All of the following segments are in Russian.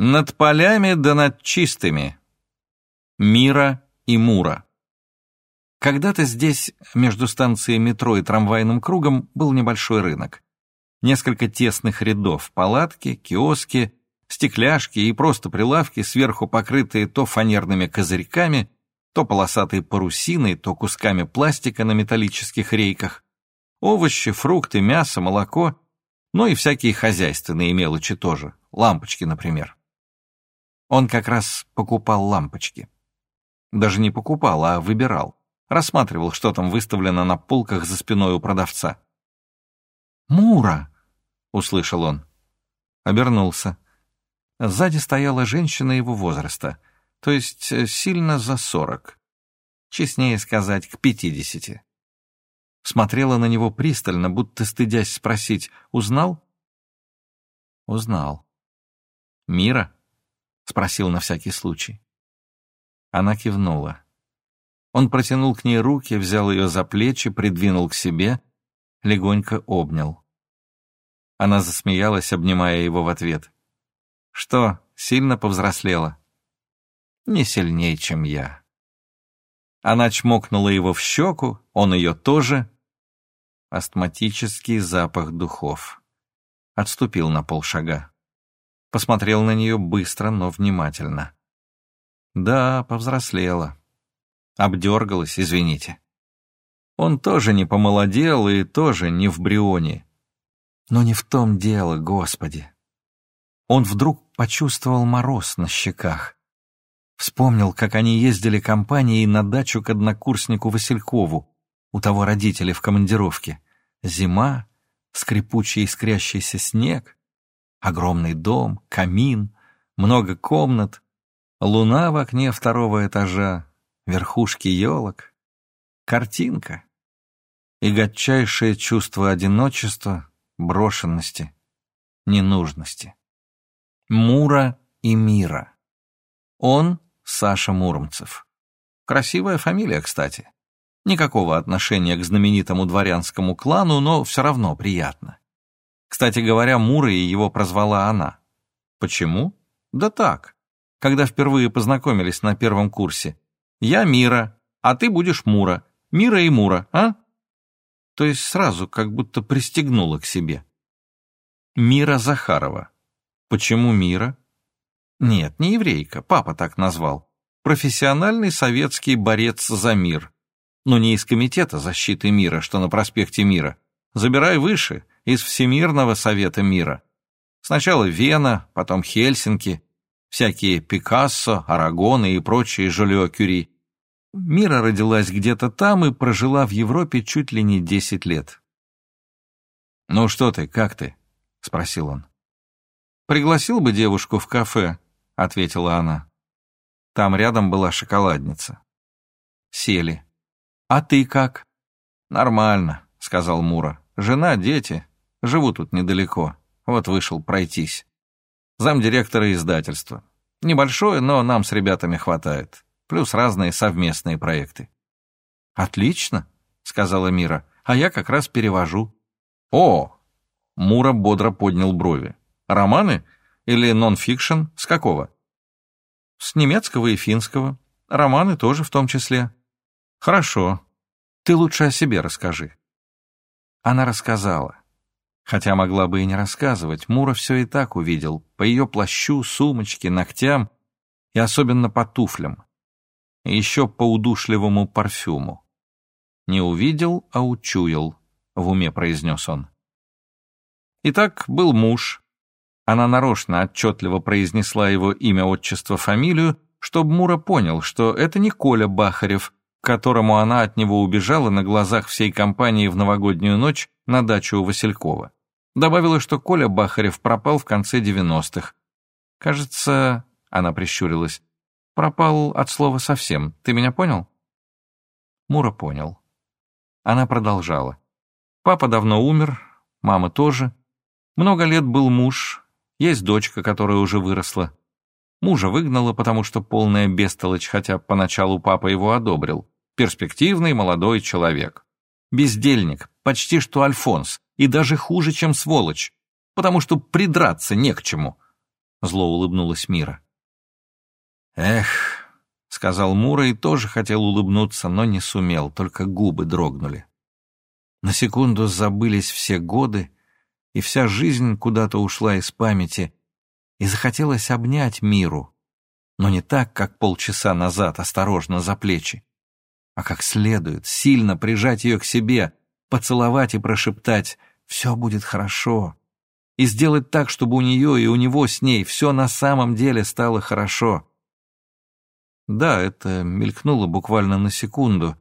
Над полями да над чистыми. Мира и Мура. Когда-то здесь, между станцией метро и трамвайным кругом, был небольшой рынок. Несколько тесных рядов, палатки, киоски, стекляшки и просто прилавки, сверху покрытые то фанерными козырьками, то полосатой парусиной, то кусками пластика на металлических рейках. Овощи, фрукты, мясо, молоко, ну и всякие хозяйственные мелочи тоже, лампочки, например. Он как раз покупал лампочки. Даже не покупал, а выбирал. Рассматривал, что там выставлено на полках за спиной у продавца. «Мура!» — услышал он. Обернулся. Сзади стояла женщина его возраста, то есть э, сильно за сорок. Честнее сказать, к пятидесяти. Смотрела на него пристально, будто стыдясь спросить «Узнал?» Узнал. «Мира?» — спросил на всякий случай. Она кивнула. Он протянул к ней руки, взял ее за плечи, придвинул к себе, легонько обнял. Она засмеялась, обнимая его в ответ. «Что, сильно повзрослела?» «Не сильнее, чем я». Она чмокнула его в щеку, он ее тоже. Астматический запах духов. Отступил на полшага. Посмотрел на нее быстро, но внимательно. Да, повзрослела. Обдергалась, извините. Он тоже не помолодел и тоже не в Брионе. Но не в том дело, Господи. Он вдруг почувствовал мороз на щеках. Вспомнил, как они ездили компанией на дачу к однокурснику Василькову, у того родители в командировке. Зима, скрипучий искрящийся снег, Огромный дом, камин, много комнат, луна в окне второго этажа, верхушки елок. Картинка. И гадчайшее чувство одиночества, брошенности, ненужности. Мура и Мира. Он Саша Муромцев. Красивая фамилия, кстати. Никакого отношения к знаменитому дворянскому клану, но все равно приятно. Кстати говоря, Мура и его прозвала она. Почему? Да так. Когда впервые познакомились на первом курсе. Я Мира, а ты будешь Мура. Мира и Мура, а? То есть сразу как будто пристегнула к себе. Мира Захарова. Почему Мира? Нет, не еврейка, папа так назвал. Профессиональный советский борец за мир. Но не из Комитета защиты мира, что на проспекте Мира. Забирай выше, из Всемирного Совета Мира. Сначала Вена, потом Хельсинки, всякие Пикассо, Арагоны и прочие Жолио Кюри. Мира родилась где-то там и прожила в Европе чуть ли не десять лет. «Ну что ты, как ты?» — спросил он. «Пригласил бы девушку в кафе», — ответила она. Там рядом была шоколадница. Сели. «А ты как?» «Нормально», — сказал Мура. «Жена, дети. Живу тут недалеко. Вот вышел пройтись. Замдиректора издательства. Небольшое, но нам с ребятами хватает. Плюс разные совместные проекты. «Отлично», — сказала Мира, — «а я как раз перевожу». «О!» — Мура бодро поднял брови. «Романы? Или нон-фикшн? С какого?» «С немецкого и финского. Романы тоже в том числе». «Хорошо. Ты лучше о себе расскажи». Она рассказала. Хотя могла бы и не рассказывать, Мура все и так увидел, по ее плащу, сумочке, ногтям и особенно по туфлям. И еще по удушливому парфюму. Не увидел, а учуял, в уме произнес он. Итак, был муж. Она нарочно отчетливо произнесла его имя, отчество, фамилию, чтобы Мура понял, что это не Коля Бахарев, к которому она от него убежала на глазах всей компании в новогоднюю ночь на дачу у Василькова. Добавила, что Коля Бахарев пропал в конце девяностых. Кажется, она прищурилась, пропал от слова совсем. Ты меня понял? Мура понял. Она продолжала. Папа давно умер, мама тоже. Много лет был муж, есть дочка, которая уже выросла. Мужа выгнала, потому что полная бестолочь, хотя поначалу папа его одобрил. Перспективный молодой человек. Бездельник, почти что Альфонс, и даже хуже, чем сволочь, потому что придраться не к чему. — зло улыбнулась Мира. «Эх», — сказал Мура и тоже хотел улыбнуться, но не сумел, только губы дрогнули. На секунду забылись все годы, и вся жизнь куда-то ушла из памяти, и захотелось обнять Миру, но не так, как полчаса назад, осторожно за плечи, а как следует, сильно прижать ее к себе, поцеловать и прошептать «все будет хорошо», и сделать так, чтобы у нее и у него с ней все на самом деле стало хорошо. Да, это мелькнуло буквально на секунду.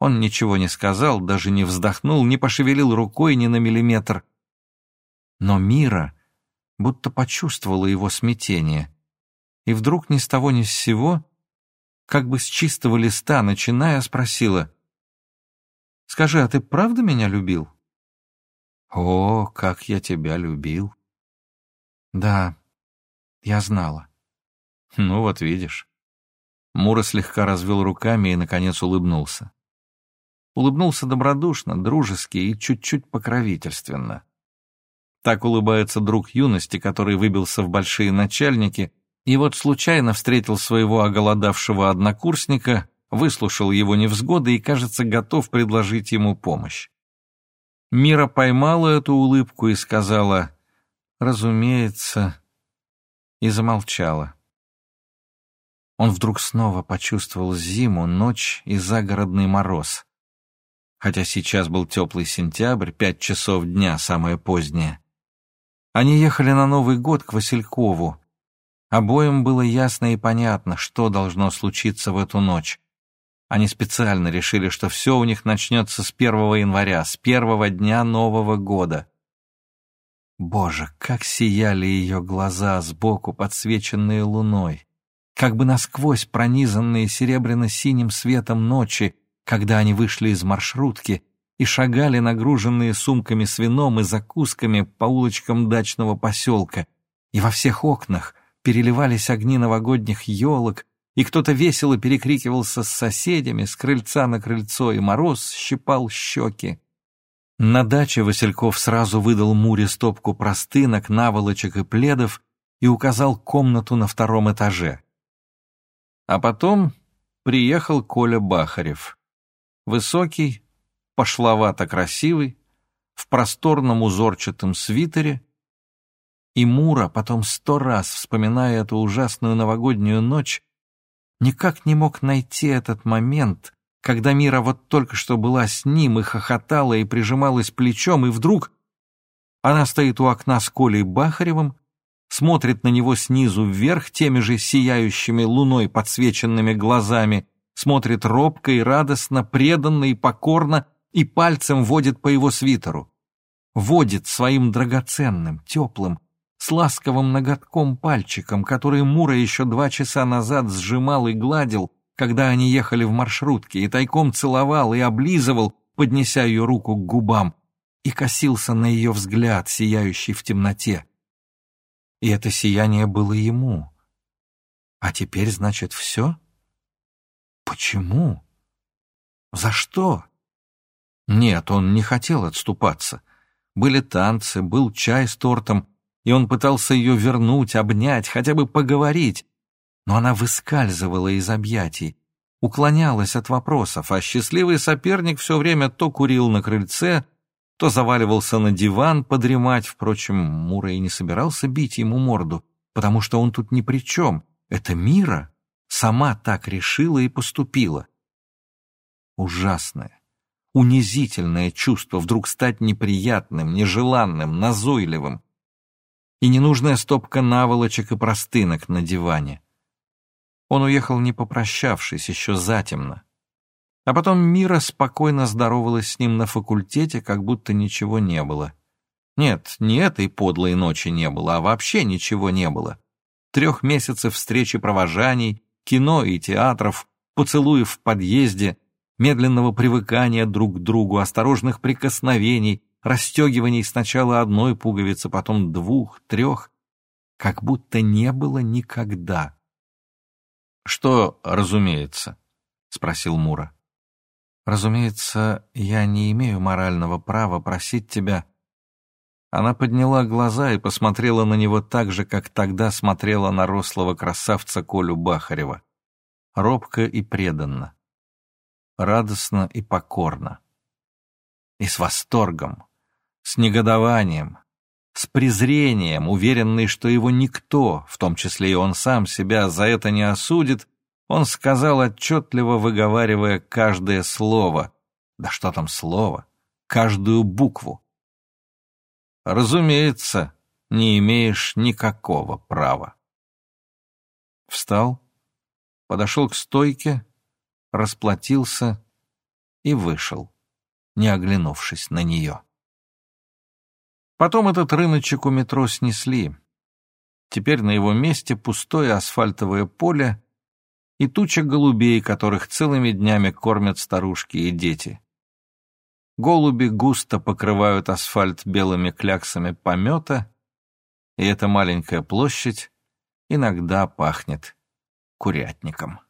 Он ничего не сказал, даже не вздохнул, не пошевелил рукой ни на миллиметр. Но Мира будто почувствовала его смятение. И вдруг ни с того ни с сего, как бы с чистого листа, начиная, спросила, «Скажи, а ты правда меня любил?» «О, как я тебя любил!» «Да, я знала». «Ну вот видишь». Мура слегка развел руками и, наконец, улыбнулся. Улыбнулся добродушно, дружески и чуть-чуть покровительственно. Так улыбается друг юности, который выбился в большие начальники, и вот случайно встретил своего оголодавшего однокурсника, выслушал его невзгоды и, кажется, готов предложить ему помощь. Мира поймала эту улыбку и сказала «Разумеется», и замолчала. Он вдруг снова почувствовал зиму, ночь и загородный мороз. Хотя сейчас был теплый сентябрь, пять часов дня, самое позднее. Они ехали на Новый год к Василькову. Обоим было ясно и понятно, что должно случиться в эту ночь. Они специально решили, что все у них начнется с 1 января, с первого дня Нового года. Боже, как сияли ее глаза сбоку, подсвеченные луной, как бы насквозь пронизанные серебряно-синим светом ночи, когда они вышли из маршрутки и шагали нагруженные сумками с вином и закусками по улочкам дачного поселка, и во всех окнах переливались огни новогодних елок, и кто-то весело перекрикивался с соседями с крыльца на крыльцо, и мороз щипал щеки. На даче Васильков сразу выдал Муре стопку простынок, наволочек и пледов и указал комнату на втором этаже. А потом приехал Коля Бахарев. Высокий, пошловато красивый, в просторном узорчатом свитере, и Мура, потом сто раз вспоминая эту ужасную новогоднюю ночь, никак не мог найти этот момент, когда Мира вот только что была с ним и хохотала и прижималась плечом, и вдруг она стоит у окна с Колей Бахаревым, смотрит на него снизу вверх теми же сияющими луной подсвеченными глазами, смотрит робко и радостно, преданно и покорно, и пальцем водит по его свитеру. Водит своим драгоценным, теплым, с ласковым ноготком пальчиком, который Мура еще два часа назад сжимал и гладил, когда они ехали в маршрутке, и тайком целовал и облизывал, поднеся ее руку к губам, и косился на ее взгляд, сияющий в темноте. И это сияние было ему. А теперь, значит, все? Почему? За что? Нет, он не хотел отступаться. Были танцы, был чай с тортом, и он пытался ее вернуть, обнять, хотя бы поговорить. Но она выскальзывала из объятий, уклонялась от вопросов, а счастливый соперник все время то курил на крыльце, то заваливался на диван подремать. Впрочем, Мура и не собирался бить ему морду, потому что он тут ни при чем. Это Мира сама так решила и поступила. Ужасное, унизительное чувство вдруг стать неприятным, нежеланным, назойливым. И ненужная стопка наволочек и простынок на диване. Он уехал не попрощавшись, еще затемно. А потом Мира спокойно здоровалась с ним на факультете, как будто ничего не было. Нет, не этой подлой ночи не было, а вообще ничего не было. Трех месяцев встречи провожаний, кино и театров, поцелуев в подъезде, медленного привыкания друг к другу, осторожных прикосновений, расстегиваний сначала одной пуговицы, потом двух, трех, как будто не было никогда. «Что, разумеется?» — спросил Мура. «Разумеется, я не имею морального права просить тебя...» Она подняла глаза и посмотрела на него так же, как тогда смотрела на рослого красавца Колю Бахарева. Робко и преданно. Радостно и покорно. И с восторгом, с негодованием, с презрением, уверенный, что его никто, в том числе и он сам, себя за это не осудит, он сказал, отчетливо выговаривая каждое слово. Да что там слово? Каждую букву. Разумеется, не имеешь никакого права. Встал, подошел к стойке, расплатился и вышел, не оглянувшись на нее. Потом этот рыночек у метро снесли. Теперь на его месте пустое асфальтовое поле и туча голубей, которых целыми днями кормят старушки и дети. Голуби густо покрывают асфальт белыми кляксами помета, и эта маленькая площадь иногда пахнет курятником.